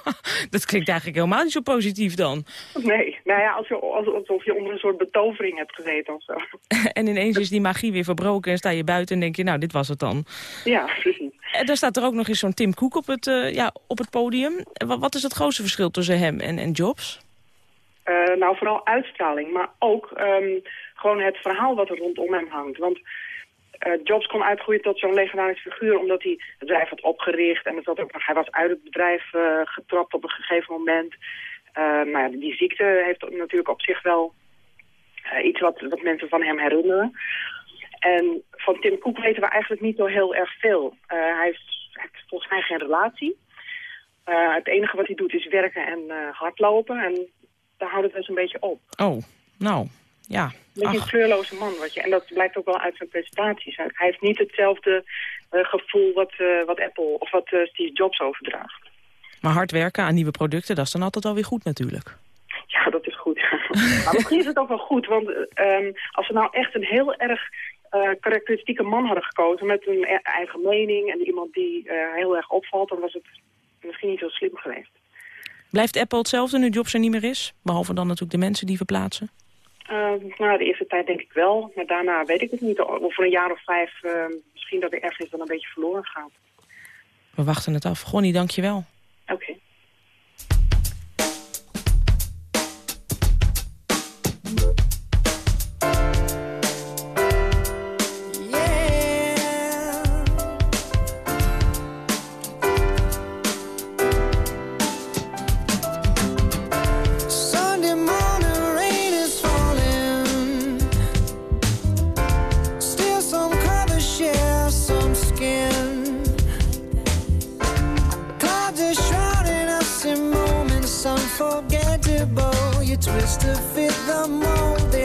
dat klinkt eigenlijk helemaal niet zo positief dan.
Nee, nou ja, als je, alsof je onder een soort betovering hebt gezeten of zo.
en ineens is die magie weer verbroken en sta je buiten en denk je, nou, dit was het dan.
Ja, precies.
En daar staat er ook nog eens zo'n Tim Cook op het, uh, ja, op het podium. Wat, wat is het grootste verschil tussen hem en, en Jobs?
Uh, nou, vooral uitstraling, maar ook um, gewoon het verhaal wat er rondom hem hangt. Want uh, Jobs kon uitgroeien tot zo'n legendarisch figuur... omdat hij het bedrijf had opgericht. En het had ook, hij was uit het bedrijf uh, getrapt op een gegeven moment. Uh, die ziekte heeft natuurlijk op zich wel iets wat, wat mensen van hem herinneren. En van Tim Cook weten we eigenlijk niet zo heel erg veel. hij, heeft, heeft volgens mij geen relatie. het enige wat hij doet is werken en hardlopen. En daar houdt het dus een beetje op.
Oh, nou, ja.
Een beetje een kleurloze man. Wat je, en dat blijkt ook wel uit zijn presentaties. Hij heeft niet hetzelfde uh, gevoel wat, uh, wat Apple of wat uh, Steve Jobs overdraagt.
Maar hard werken aan nieuwe producten, dat is dan altijd alweer goed natuurlijk.
Ja, dat is goed. maar misschien is het ook wel goed, want um, als ze nou echt een heel erg karakteristieke man hadden gekozen... met een e eigen mening en iemand die heel erg opvalt... dan was het misschien niet zo slim geweest.
Blijft Apple hetzelfde nu Jobs er niet meer is? Behalve dan natuurlijk de mensen die verplaatsen?
Uh, nou, de eerste tijd denk ik wel. Maar daarna weet ik het niet. Over een jaar of vijf uh, misschien dat de erfenis dan een beetje verloren gaat.
We wachten het af. Gonnie, dank je wel.
Oké. Okay.
Twist to fit the mold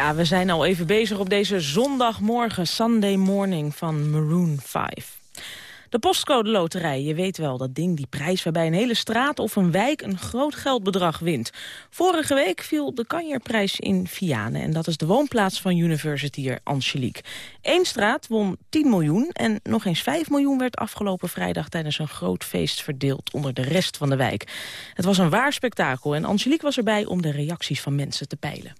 Ja, we zijn al even bezig op deze zondagmorgen, Sunday morning van Maroon 5. De postcode loterij, je weet wel, dat ding, die prijs waarbij een hele straat of een wijk een groot geldbedrag wint. Vorige week viel de kanjerprijs in Vianen en dat is de woonplaats van universitier Angelique. Eén straat won 10 miljoen en nog eens 5 miljoen werd afgelopen vrijdag tijdens een groot feest verdeeld onder de rest van de wijk. Het was een waar spektakel en Angelique was erbij om de reacties van mensen te peilen.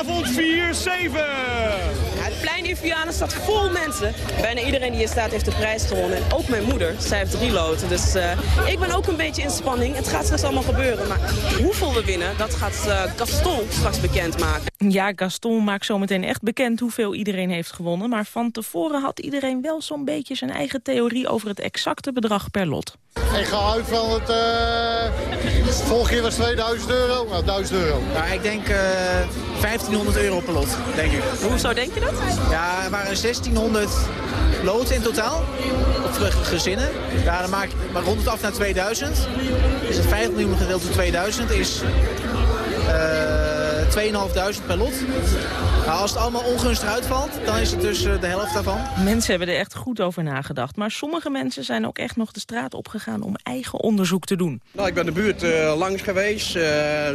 Goedenavond 4-7.
In Vianen staat vol mensen. Bijna iedereen die hier staat heeft de prijs gewonnen. En ook mijn moeder. Zij heeft drie loten. Dus eh, ik ben ook een beetje in spanning. Het gaat straks allemaal gebeuren. Maar hoeveel we winnen, dat gaat uh, Gaston straks bekendmaken.
Ja, Gaston maakt zometeen echt bekend hoeveel iedereen heeft gewonnen. Maar van tevoren had iedereen wel zo'n beetje zijn eigen theorie over het exacte bedrag per lot.
Ik ga uit van het... Uh, vorige keer was 2000 euro. Nou, 1000 euro.
Ja, ik denk uh, 1500 euro per lot, denk ik.
Hoezo denk je dat?
Ja, er waren 1600 loten in totaal. Op gezinnen. Ja, dan maak ik maar rond het af naar 2000. Is het 5 miljoen gedeeld door 2000 is... Uh, 2.500 per lot. Nou, als het allemaal ongunstig uitvalt, dan is het dus de helft daarvan.
Mensen hebben er echt goed over nagedacht. Maar sommige mensen zijn ook echt nog de straat opgegaan om eigen onderzoek te doen.
Nou, ik ben de buurt uh, langs geweest. Uh,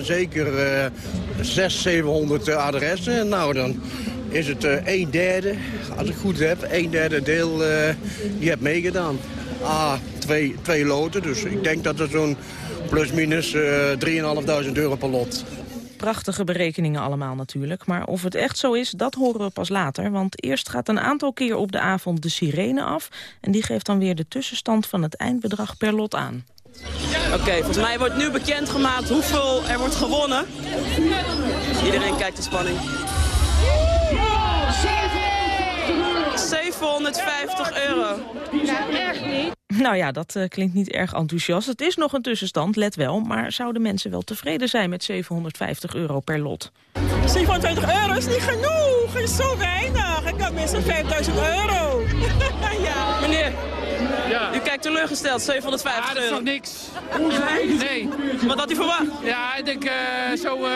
zeker uh, 600, 700 adressen. Nou, dan is het een derde, als ik goed heb, een derde deel die hebt meegedaan. Ah, twee, twee loten, dus ik denk dat het zo'n plus minus 3.500 euro per lot
prachtige berekeningen allemaal natuurlijk. Maar of het echt zo is, dat horen we pas later. Want eerst gaat een aantal keer op de avond de sirene af. En die geeft dan weer de tussenstand van het eindbedrag per lot aan.
Oké, volgens mij wordt nu bekendgemaakt hoeveel er wordt gewonnen. Iedereen kijkt de spanning. 750 euro.
Nou, echt niet. Nou ja, dat uh, klinkt niet erg enthousiast. Het is nog een tussenstand, let wel. Maar zouden mensen wel tevreden zijn met 750 euro per lot?
750 euro is niet genoeg. Het is zo weinig. Ik heb minstens 5000 euro.
ja. Meneer, ja. U kijkt teleurgesteld, 750
ja,
dat is
toch niks? Nee.
Wat had u verwacht?
Ja, ik denk uh, zo uh,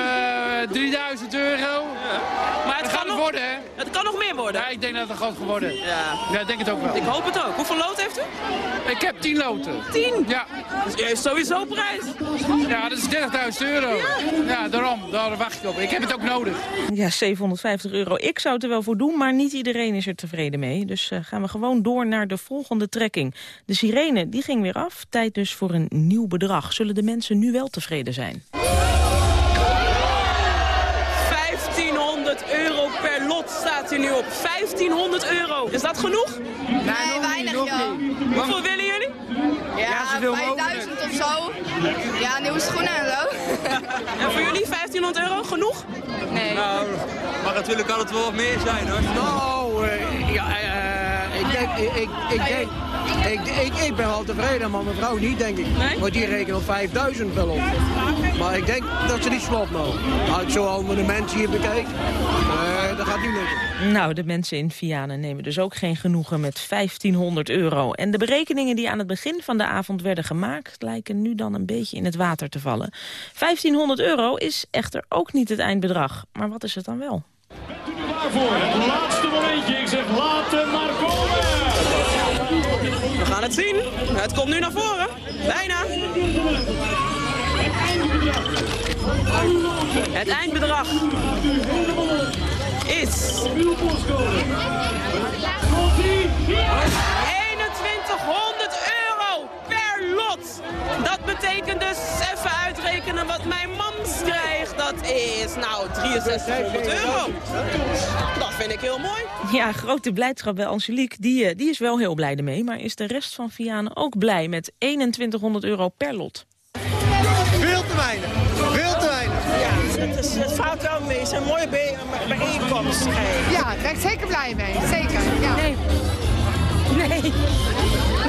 3000 euro. Ja.
Maar het
dat
kan
gaat
nog,
worden, hè?
Het kan nog meer worden.
Ja, ik denk dat het gaat worden.
Ja.
ja, ik denk het ook wel.
Ik hoop het ook. Hoeveel lood heeft u?
Ik heb 10 loten.
10?
Ja.
Dus u heeft sowieso prijs.
Ja, dat is 30.000 euro. Ja. ja, daarom. Daar wacht ik op. Ik heb het ook nodig.
Ja, 750 euro. Ik zou het er wel voor doen, maar niet iedereen is er tevreden mee. Dus uh, gaan we gewoon door naar de volgende trekking. De sirene die ging weer af. Tijd dus voor een nieuw bedrag. Zullen de mensen nu wel tevreden zijn?
1500 euro per lot staat hier nu op. 1500 euro. Is dat genoeg?
Nee, weinig joh.
Hoeveel willen jullie?
Ja, 5000 of zo. Ja, nieuwe schoenen en zo.
en voor jullie 1500 euro genoeg?
Nee.
Nou, mag natuurlijk altijd wel wat meer zijn hoor.
Nou, uh, ja, uh, ik denk, ik, ik, ik denk, ik, ik, ik, ben wel tevreden, maar mijn vrouw niet, denk ik.
Nee?
Want die rekent op 5000 wel op. Maar ik denk dat ze niet slot nou. Als ik zo al de mensen hier bekijk, uh, dat gaat niet lukken.
Nou, de mensen in Vianen nemen dus ook geen genoegen met 1500 euro. En de berekeningen die aan het begin van de avond werden gemaakt... lijken nu dan een beetje in het water te vallen. 1500 euro is echter ook niet het eindbedrag. Maar wat is het dan wel?
Bent u er klaar voor? Het laatste momentje. Ik zeg, laat hem maar
het zien. Het komt nu naar voren. Bijna. Het eindbedrag is 2100 euro Dat betekent dus, even uitrekenen wat mijn man krijgt, dat is nou 6300 euro. Dat vind ik heel mooi.
Ja, grote blijdschap bij Angelique. Die, eh, die is wel heel blij ermee. Maar is de rest van Vianen ook blij met 2100 euro per lot?
Veel te weinig. Veel te weinig.
Ja, het, is, het valt wel mee. Het is een mooie bij, bijeenkomst.
Ja, daar ben ik zeker blij mee. Zeker, ja.
Nee. Nee.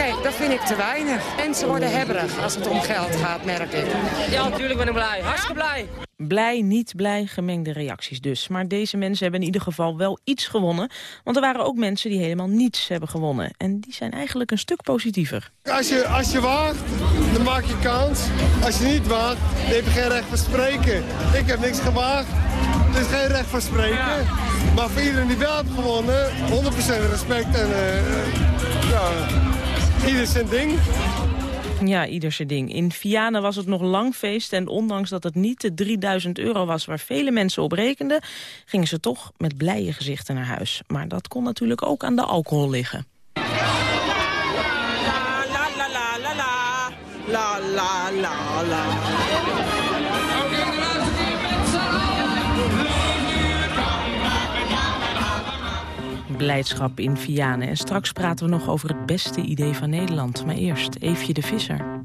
Nee, dat vind ik te weinig. Mensen worden hebberig als het om geld gaat, merk ik.
Ja, natuurlijk ben ik blij. Hartstikke blij.
Blij, niet blij, gemengde reacties dus. Maar deze mensen hebben in ieder geval wel iets gewonnen. Want er waren ook mensen die helemaal niets hebben gewonnen. En die zijn eigenlijk een stuk positiever.
Als je, als je waagt, dan maak je kans. Als je niet waagt, dan heb je geen recht van spreken. Ik heb niks gewaagd. Het is geen recht van spreken. Maar voor iedereen die wel heeft gewonnen, 100% respect. En eh, ja, ieder zijn ding.
Ja, ieder zijn ding. In Vianen was het nog lang feest en ondanks dat het niet de 3000 euro was waar vele mensen op rekenden, gingen ze toch met blije gezichten naar huis. Maar dat kon natuurlijk ook aan de alcohol liggen.
La la la la la. La la la la.
Blijdschap in Vianen. En straks praten we nog over het beste idee van Nederland. Maar eerst Eefje de Visser.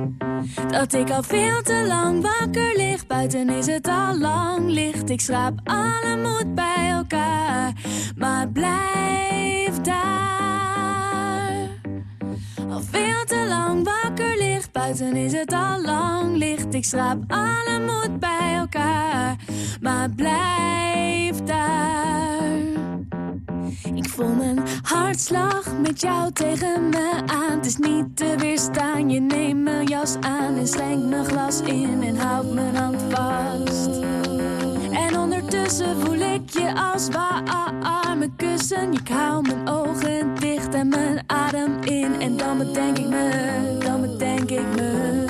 Dat ik al veel te lang wakker lig. Buiten is het al lang licht. Ik schraap alle moed bij elkaar. Maar blijf daar. Al veel te lang wakker ligt. Buiten is het al lang licht. Ik schraap alle moed bij elkaar. Maar blijf daar. Ik voel mijn hartslag met jou tegen me aan. Het is niet te weerstaan. Je neemt mijn jas aan en schenkt mijn glas in en houdt mijn hand vast. En ondertussen voel ik je als warme kussen. Ik hou mijn ogen dicht en mijn adem in. En dan bedenk ik me, dan bedenk ik me.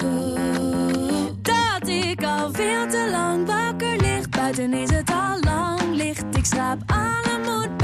Dat ik al veel te lang wakker lig. Buiten is het al lang licht. Ik schraap alle moed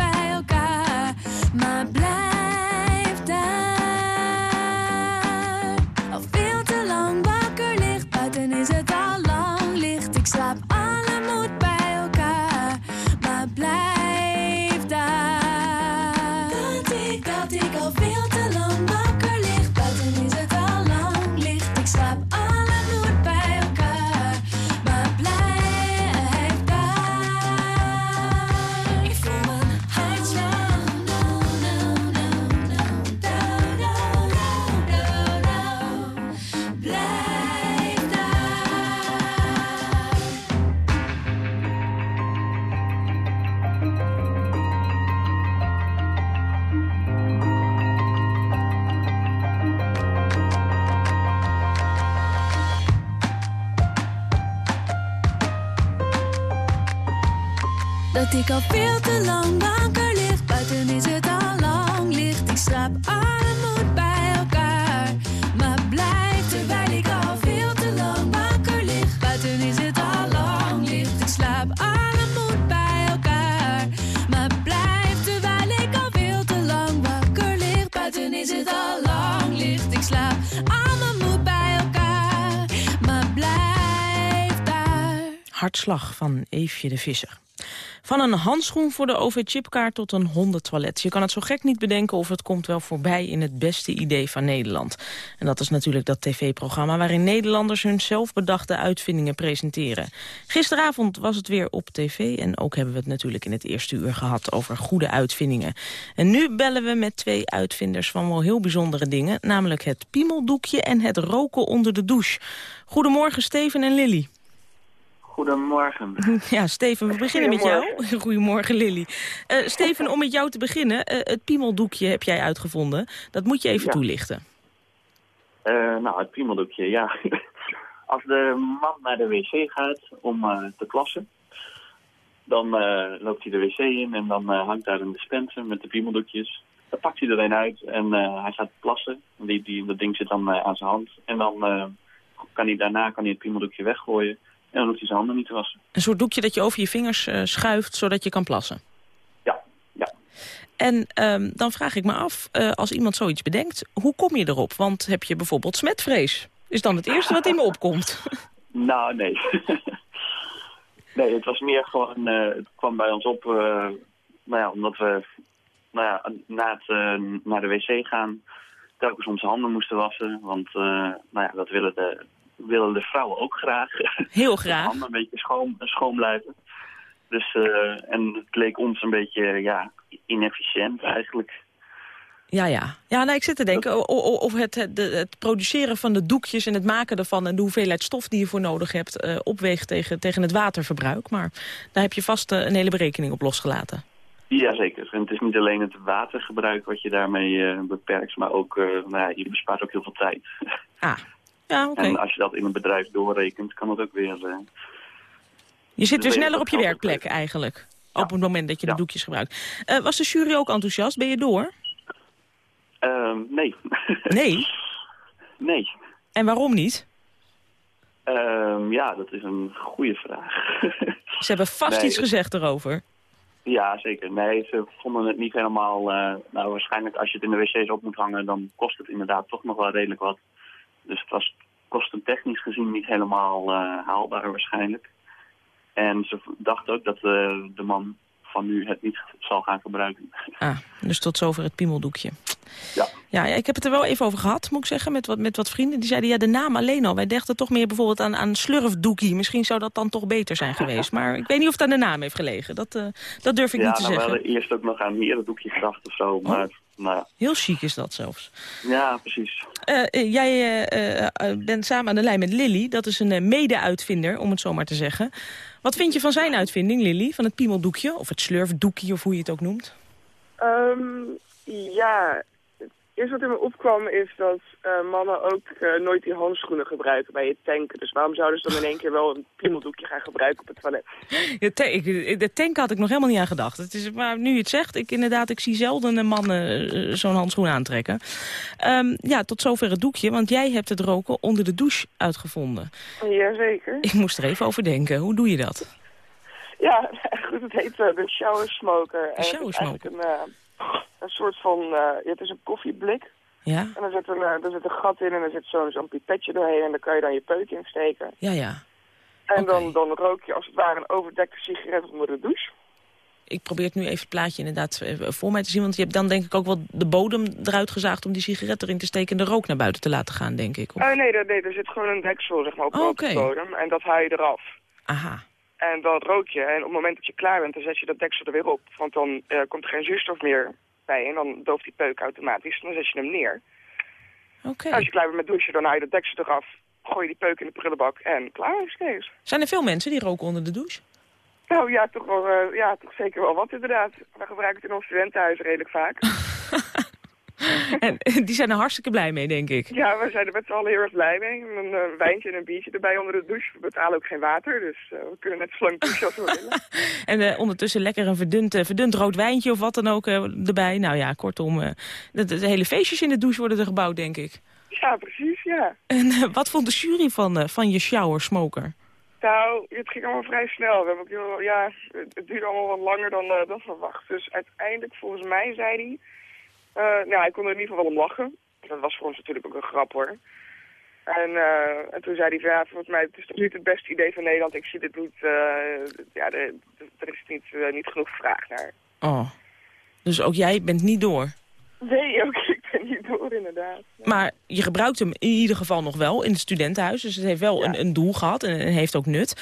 ik al veel te lang wakker lig. Buiten is het al lang licht. Ik schraap alle moed bij elkaar. Maar blijf terwijl ik al veel te lang wakker lig. Buiten is het al lang licht. Ik slaap alle moed bij elkaar. Maar blijf terwijl ik al veel te lang wakker lig. Buiten is het al lang licht. Ik slaap al mijn moed bij elkaar. Maar blijf daar.
Hartslag van Eefje de Visser. Van een handschoen voor de OV-chipkaart tot een hondentoilet. Je kan het zo gek niet bedenken of het komt wel voorbij in het beste idee van Nederland. En dat is natuurlijk dat tv-programma waarin Nederlanders hun zelfbedachte uitvindingen presenteren. Gisteravond was het weer op tv en ook hebben we het natuurlijk in het eerste uur gehad over goede uitvindingen. En nu bellen we met twee uitvinders van wel heel bijzondere dingen, namelijk het piemeldoekje en het roken onder de douche. Goedemorgen Steven en Lily.
Goedemorgen.
Ja, Steven, we beginnen met jou. Goedemorgen, Lily. Eh, Steven, om met jou te beginnen. eh, het piemeldoekje heb jij uitgevonden. Dat moet je even
Ja.
toelichten.
Eh, nou, het priemeldoekje, ja. Als de man naar de wc gaat om te plassen, dan loopt hij de wc in en dan hangt daar een dispenser met de priemeldoekjes. Dan pakt hij er een uit en hij gaat plassen. Die, die, dat ding zit dan aan zijn hand. En dan kan hij daarna kan hij het priemeldoekje weggooien. En dan hoeft hij zijn handen niet te wassen.
Een soort doekje dat je over je vingers eh, schuift, zodat je kan plassen.
Ja, ja.
En ehm, dan vraag ik me af, eh, als iemand zoiets bedenkt, hoe kom je erop? Want heb je bijvoorbeeld smetvrees? Is dan het eerste wat in me opkomt.
Nou, nee. nee, het was meer gewoon, eh, het kwam bij ons op, nou ja, omdat we nou ja, na het, naar de wc gaan telkens onze handen moesten wassen. Want nou ja, dat willen de, willen de vrouwen ook graag.
Heel graag.
handen een beetje schoon, schoon blijven. Dus, eh, en het leek ons een beetje, ja, inefficiënt eigenlijk.
Ja, ja. Ja, nou, ik zit te denken of het, het, produceren van de doekjes en het maken ervan... en de hoeveelheid stof die je voor nodig hebt... eh, opweegt tegen, tegen het waterverbruik. Maar daar heb je vast eh, een hele berekening op losgelaten.
Jazeker. En het is niet alleen het watergebruik wat je daarmee beperkt, maar ook, nou ja, je bespaart ook heel veel tijd.
Ah, ja.
En als je dat in een bedrijf doorrekent, kan het ook weer... eh,
Je zit
dus
weer sneller op je werkplek eigenlijk. Op het moment dat je de doekjes gebruikt. Eh, was de jury ook enthousiast? Ben je door?
ehm, nee.
Nee?
nee.
En waarom niet?
Ehm, ja, dat is een goede vraag.
Ze hebben vast
Nee,
iets gezegd erover.
Ja, zeker. Nee, ze vonden het niet helemaal... eh, nou, waarschijnlijk als je het in de wc's op moet hangen, dan kost het inderdaad toch nog wel redelijk wat. Dus het was kostentechnisch gezien niet helemaal eh, haalbaar waarschijnlijk. En ze dachten ook dat eh, de man van nu het niet zal gaan gebruiken.
Ah, dus tot zover het piemeldoekje.
Ja.
Ja, ja, ik heb het er wel even over gehad, moet ik zeggen, met wat, met wat vrienden. Die zeiden, ja, de naam alleen al. Wij dachten toch meer bijvoorbeeld aan, aan slurfdoekie. Misschien zou dat dan toch beter zijn geweest. Maar ik weet niet of het aan de naam heeft gelegen. Dat, eh, dat durf ik
ja,
niet te
nou, we
zeggen.
hadden eerst ook nog aan herendoekje gedacht of zo. Maar, nou.
Heel chic is dat zelfs.
Ja, precies.
Eh, eh, jij eh, bent samen aan de lijn met Lily. Dat is een mede-uitvinder, om het zo maar te zeggen. Wat vind je van zijn uitvinding, Lily? Van het piemeldoekje? Of het slurfdoekje, of hoe je het ook noemt?
Ehm, ja, eerste wat in me opkwam is dat eh, mannen ook eh, nooit die handschoenen gebruiken bij het tanken. Dus waarom zouden ze dan in één keer wel een piemeldoekje gaan gebruiken op het toilet?
Ja, ta- ik- de tank had ik nog helemaal niet aan gedacht. Het is, maar nu je het zegt, ik, inderdaad, ik zie zelden een man eh, zo'n handschoen aantrekken. Ehm, ja, tot zover het doekje, want jij hebt het roken onder de douche uitgevonden.
Jazeker.
Ik moest er even over denken. Hoe doe je dat?
Ja, goed, het heet eh, de shower smoker. Is
shower smoker.
Een, eh, een soort van, eh, het is een koffieblik.
Ja?
En dan zit er, eh, er zit een gat in en er zit zo'n pipetje doorheen en dan kan je dan je peuk in steken.
Ja, ja.
En dan, dan rook je als het ware een overdekte sigaret onder de douche.
Ik probeer het nu even het plaatje inderdaad eh, voor mij te zien. Want je hebt dan denk ik ook wel de bodem eruit gezaagd... om die sigaret erin te steken en de rook naar buiten te laten gaan, denk ik.
Nee, nee, er zit gewoon een deksel zeg maar, op,
Oh,
op de bodem en dat haal je eraf.
Aha.
En dan rook je en op het moment dat je klaar bent, dan zet je dat deksel er weer op. Want dan eh, komt er geen zuurstof meer bij en dan dooft die peuk automatisch. Dan zet je hem neer.
Oké.
Als je klaar bent met douchen, dan haal je dat deksel eraf, gooi je die peuk in de prullenbak en klaar is Kees.
Zijn er veel mensen die roken onder de douche?
Nou ja, toch, wel, eh, ja, toch zeker wel wat inderdaad. We gebruiken het in ons studentenhuis redelijk vaak.
En die zijn er hartstikke blij mee, denk ik.
ja, we zijn er met z'n allen heel erg blij mee. Een eh, wijntje en een biertje erbij onder de douche. We betalen ook geen water, dus eh, we kunnen net zo lang douchen als we willen.
En eh, ondertussen lekker een verdund, verdund rood wijntje of wat dan ook erbij. Nou ja, kortom, de, hele feestjes in de douche worden er gebouwd, denk ik.
Ja, precies, ja.
En wat vond de jury van, van je shower smoker?
Nou, het ging allemaal vrij snel. We hebben ook heel, ja, het, duurde allemaal wat langer dan, dan verwacht. Dus uiteindelijk, volgens mij, zei hij... nou, hij kon er in ieder geval wel om lachen. Dat was voor ons natuurlijk ook een grap, hoor. En, eh, en toen zei hij van, ja, volgens mij, het is toch niet het beste idee van Nederland. Ik zie dit niet, eh, ja, er, er is niet, eh, niet genoeg vraag naar.
Oh, dus ook jij bent niet door.
Nee, ook ik ben niet door, inderdaad.
Maar je gebruikt hem in ieder geval nog wel in het studentenhuis. Dus het heeft wel een, een doel gehad en, en heeft ook nut.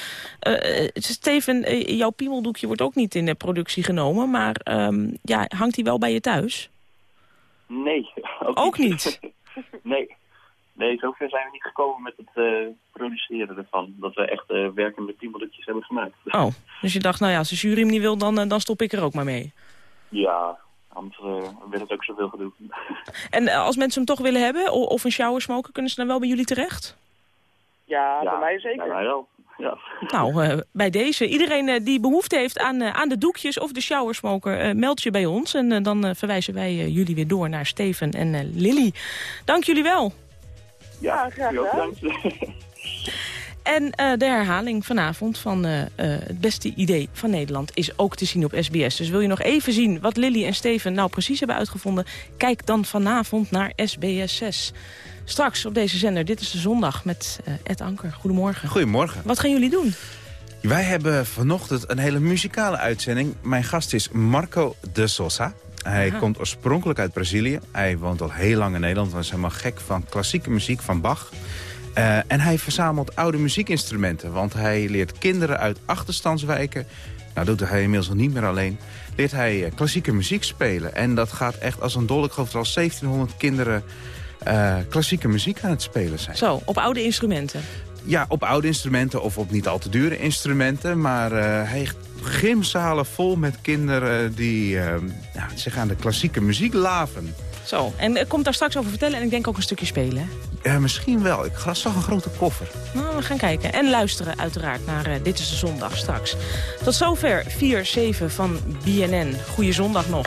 Steven, jouw piemeldoekje wordt ook niet in de productie genomen. Maar ehm, ja, hangt hij wel bij je thuis?
Nee. Ook,
Ook niet?
nee. Nee, zover zijn we niet gekomen met het eh, produceren ervan. Dat we echt eh, werkende piemeltjes hebben gemaakt.
Oh, dus je dacht, nou ja, als de jury hem niet wil, dan, eh, dan stop ik er ook maar mee.
Ja, anders uh, werd het ook zoveel gedoe.
En als mensen hem toch willen hebben, of een shower smoken, kunnen ze dan wel bij jullie terecht?
Ja,
Ja,
bij mij zeker.
bij mij wel. Ja.
Nou, eh, bij deze. Iedereen eh, die behoefte heeft aan, eh, aan de doekjes of de showersmoker, meld je bij ons. En dan verwijzen wij jullie weer door naar Steven en eh, Lily. Dank jullie wel.
Ja, graag gedaan.
En eh, de herhaling vanavond van het beste idee van Nederland is ook te zien op SBS. Dus wil je nog even zien wat Lily en Steven nou precies hebben uitgevonden... kijk dan vanavond naar SBS 6. Straks op deze zender, dit is de zondag met eh, Ed Anker. Goedemorgen.
Goedemorgen.
Wat gaan jullie doen?
Wij hebben vanochtend een hele muzikale uitzending. Mijn gast is Marco de Sosa. Hij
Aha.
komt oorspronkelijk uit Brazilië. Hij woont al heel lang in Nederland. Hij is helemaal gek van klassieke muziek van Bach. Eh, en hij verzamelt oude muziekinstrumenten. Want hij leert kinderen uit achterstandswijken Nou doet hij inmiddels nog niet meer alleen. Leert hij eh, klassieke muziek spelen. En dat gaat echt als een dolle. Ik geloof er al 1700 kinderen eh, klassieke muziek aan het spelen zijn.
Zo, op oude instrumenten.
Ja, op oude instrumenten of op niet al te dure instrumenten. Maar eh, hij heeft gymzalen vol met kinderen die eh, ja, zich aan de klassieke muziek laven.
Zo, en ik komt daar straks over vertellen en ik denk ook een stukje spelen.
Ja, misschien wel. Ik zag een grote koffer.
Nou, we gaan kijken. En luisteren uiteraard naar Dit is de Zondag straks. Tot zover 4-7 van BNN. Goeie zondag nog.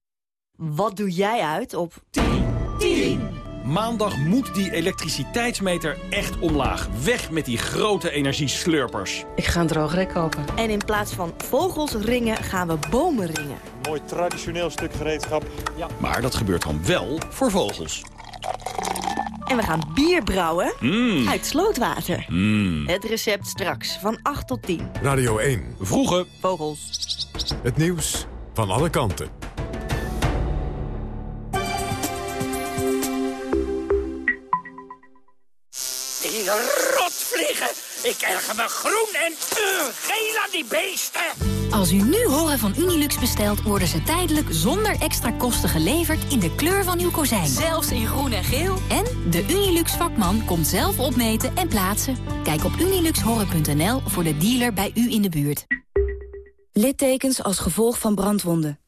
Wat doe jij uit op
10. Maandag moet die elektriciteitsmeter echt omlaag. Weg met die grote energieslurpers.
Ik ga een droogrek kopen. En in plaats van vogels ringen, gaan we bomen ringen.
Mooi traditioneel stuk gereedschap.
Ja. Maar dat gebeurt dan wel voor vogels.
En we gaan bier brouwen
Mm.
uit slootwater.
Mm.
Het recept straks van 8 tot 10.
Radio 1.
Vroege
Vogels.
Het nieuws van alle kanten.
Die rotvliegen. Ik erger me groen en uh, geel aan die beesten.
Als u nu horen van Unilux bestelt, worden ze tijdelijk zonder extra kosten geleverd in de kleur van uw kozijn.
Zelfs in groen en geel.
En de Unilux vakman komt zelf opmeten en plaatsen. Kijk op uniluxhorror.nl voor de dealer bij u in de buurt.
Littekens als gevolg van brandwonden.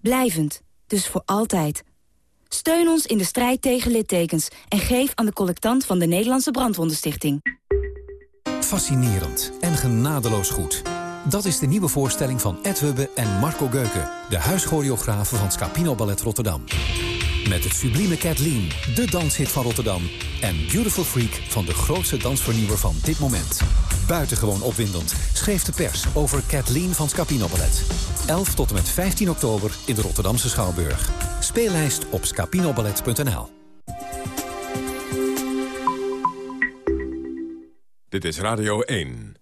Blijvend, dus voor altijd. Steun ons in de strijd tegen littekens en geef aan de collectant van de Nederlandse Brandwondenstichting.
Fascinerend en genadeloos goed. Dat is de nieuwe voorstelling van Ed Hubbe en Marco Geuken... de huischoreografen van Scapino Ballet Rotterdam. Met het sublieme Kathleen, de danshit van Rotterdam... en Beautiful Freak van de grootste dansvernieuwer van dit moment. Buitengewoon opwindend schreef de pers over Kathleen van Scapino Ballet. 11 tot en met 15 oktober in de Rotterdamse Schouwburg. Speellijst op scapinoballet.nl
Dit is Radio 1.